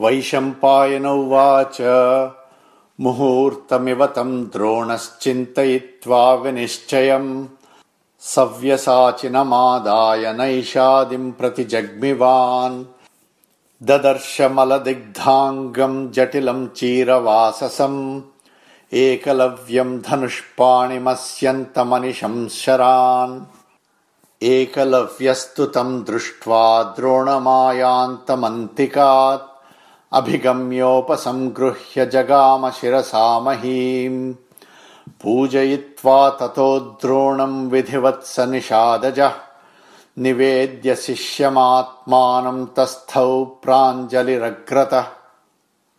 वैशम्पायन उवाच मुहूर्तमिव तम् द्रोणश्चिन्तयित्वा विनिश्चयम्। सव्यसाचिनमादाय नैषादिम् प्रति जग्मिवान्। ददर्शमलदिग्धाङ्गम् जटिलम् चीरवाससम्। एकलव्यम् धनुष्पाणिमस्यन्तमनिशम् शरान् एकलव्यस्तु तम् दृष्ट्वा द्रोणमायान्तमन्तिकात् अभिगम्योपसङ्गृह्य जगाम शिरसा महीम्। पूजयित्वा ततो द्रोणम् विधिवत्स निषादजः। निवेद्य शिष्यमात्मानम् तस्थौ प्राञ्जलिरग्रतः।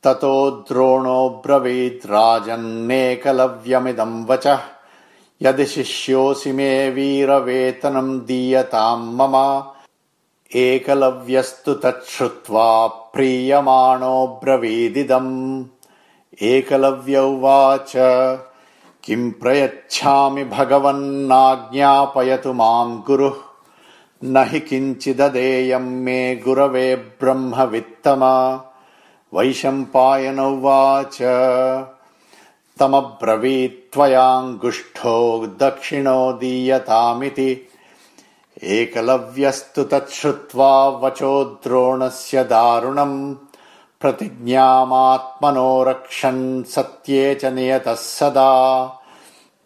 ततो द्रोणोऽब्रवीत् राजन्नेकलव्यमिदम् वचः। यदि शिष्योऽसि मे वीरवेतनम् दीयताम् मम एकलव्यस्तु तच्छ्रुत्वा प्रीयमाणोऽब्रवीदिदम् एकलव्य उवाच किम् प्रयच्छामि भगवन्नाज्ञापयतु माम् गुरुः। न हि किञ्चिददेयम् मे गुरवे ब्रह्मवित्तम। वैशम्पायन उवाच तमब्रवीत्त्वयाङ्गुष्ठो दक्षिणो दीयतामिति एकलव्यस्तु तच्छ्रुत्वा वचो द्रोणस्य दारुणम्। प्रतिज्ञामात्मनो रक्षन् सत्ये च नियतः सदा।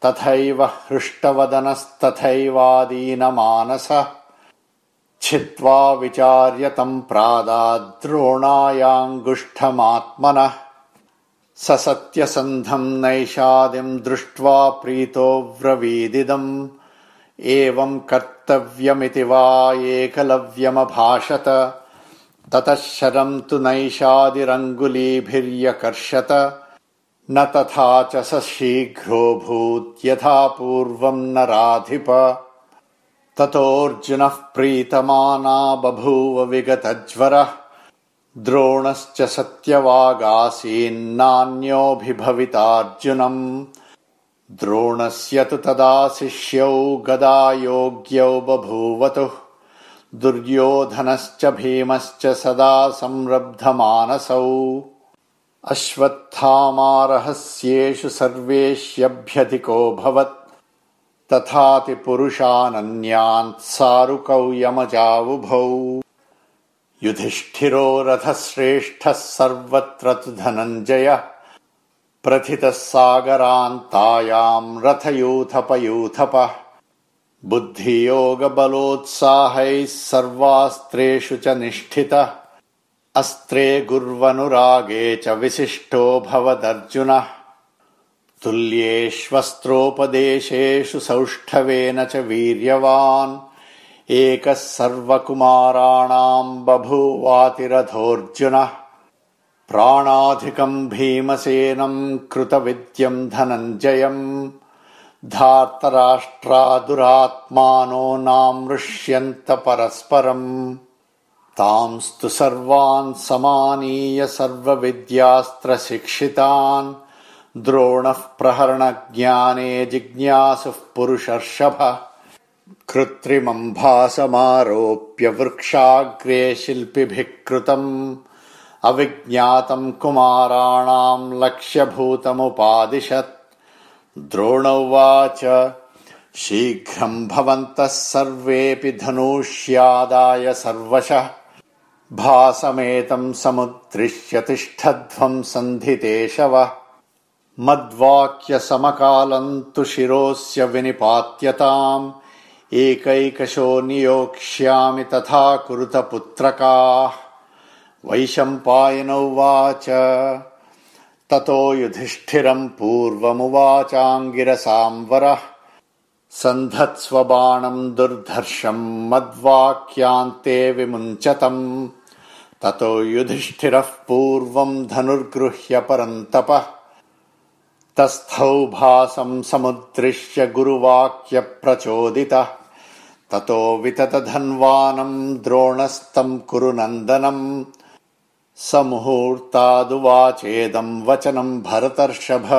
तथैव हृष्टवदनस्तथैवादीनमानसः। छित्त्वा विचार्य तम् प्रादाद्रोणायाङ्गुष्ठमात्मनः। स सत्यसन्धम् नैषादिम् दृष्ट्वा प्रीतोऽव्रवीदिदम् एवम् कर्तव्यमिति वा एकलव्यमभाषत ततः शरम् तु नैषादिरङ्गुलीभिर्यकर्षत न तथा च स शीघ्रोऽभूत्यथा पूर्वम् नराधिप ततोऽर्जुनः प्रीतमाना बभूव विगतज्वरः द्रोणश्च सत्यवागासीन्नान्योऽभिभवितार्जुनम् द्रोणस्य तु तदा शिष्यौ गदायोग्यौ बभूवतुः दुर्योधनश्च भीमश्च सदा संरब्धमानसौ। अश्वत्थामारहस्येषु सर्वेष्यभ्यधिकोऽभवत् सारुकौ यमजावुभौ। युधिष्ठिरो रथश्रेष्ठः सर्वत्र तु धनञ्जयः प्रथितः सागरान्तायाम् रथयूथपयूथपः। बुद्धियोगबलोत्साहैः सर्वास्त्रेषु च निष्ठितः। अस्त्रे गुर्वनुरागे च विशिष्टो भवदर्जुनः। तुल्येष्वस्त्रोपदेशेषु सौष्ठवेन च वीर्यवान्। एकः सर्वकुमाराणाम् बभूवातिरथोऽर्जुनः प्राणाधिकम् भीमसेनम् कृतविद्यम् धनञ्जयम्। धार्तराष्ट्रादुरात्मानो नामृष्यन्त परस्परम्। तांस्तु सर्वान् समानीय सर्वविद्यास्त्रशिक्षितान्। द्रोणः प्रहरणज्ञाने जिज्ञासुः पुरुषर्षभ। कृत्रिमम् भासमारोप्य वृक्षाग्रे शिल्पिभिः कृतम् अविज्ञातम् कुमाराणाम् लक्ष्यभूतमुपादिशत् द्रोण उवाच शीघ्रम् भवन्तः सर्वेऽपि धनुष्यादाय सर्वशः। भासमेतम् समुद्रिश्य तिष्ठध्वम् सन्धितेशव मद्वाक्यसमकालम् तु शिरोऽस्य विनिपात्यताम्। एकैकशो नियोक्ष्यामि तथा कुरुतपुत्रकाः वैशम्पायन उवाच ततो युधिष्ठिरम् पूर्वमुवाचाङ्गिरसाम्बरः सन्धत्स्वबाणम् दुर्धर्षम् मद्वाक्यान्ते विमुञ्चतम्। ततो युधिष्ठिरः पूर्वम् धनुर्गृह्य परन्तपः। तस्थौ भासम् समुद्रिश्य गुरुवाक्यप्रचोदितः। ततो विततधन्वानम् द्रोणस्तम् कुरु नन्दनम् स मुहूर्तादुवाचेदम् वचनम् भरतर्षभ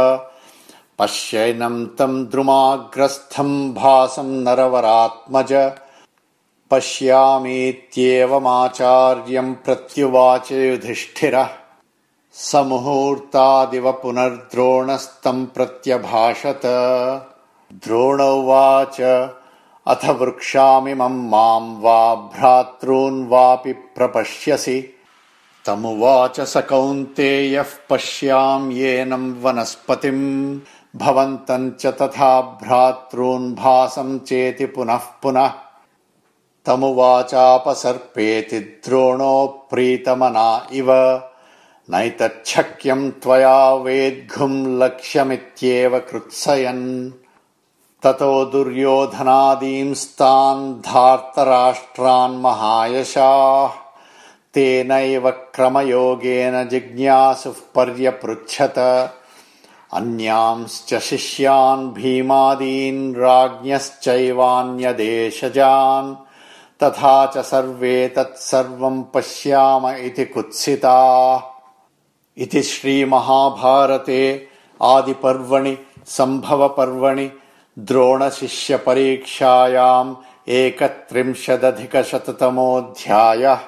पश्यैनम् तम् द्रुमाग्रस्थम् भासम् नरवरात्मज। पश्यामीत्येवमाचार्यम् प्रत्युवाच युधिष्ठिरः। स मुहूर्तादिव पुनर्द्रोणस्तम् प्रत्यभाषत। द्रोण उवाच अथ वृक्षामिमम् माम् वा भ्रातॄन् वापि प्रपश्यसि तमुवाच स कौन्तेयः पश्याम् येनम् वनस्पतिम्। भवन्तम् च तथा भ्रातॄन् भासम् चेति पुनः पुनः। तमुवाचापसर्पेति द्रोणो प्रीतमना इव। नैतच्छक्यम् त्वया वेद्घुम् लक्ष्यमित्येव कृत्सयन्। ततो दुर्योधनादींस्तान् धार्तराष्ट्रान् महायशाः तेनैव क्रमयोगेन जिज्ञासुः पर्यपृच्छत। अन्यांश्च शिष्यान् भीमादीन् राज्ञश्चैवान्यदेशजान्। तथा च सर्वे तत्सर्वम् पश्याम इति कुत्सिताः। इति श्रीमहाभारते आदिपर्वणि सम्भवपर्वणि द्रोणशिष्यपरीक्षायाम् एकत्रिंशदधिकशततमोऽध्यायः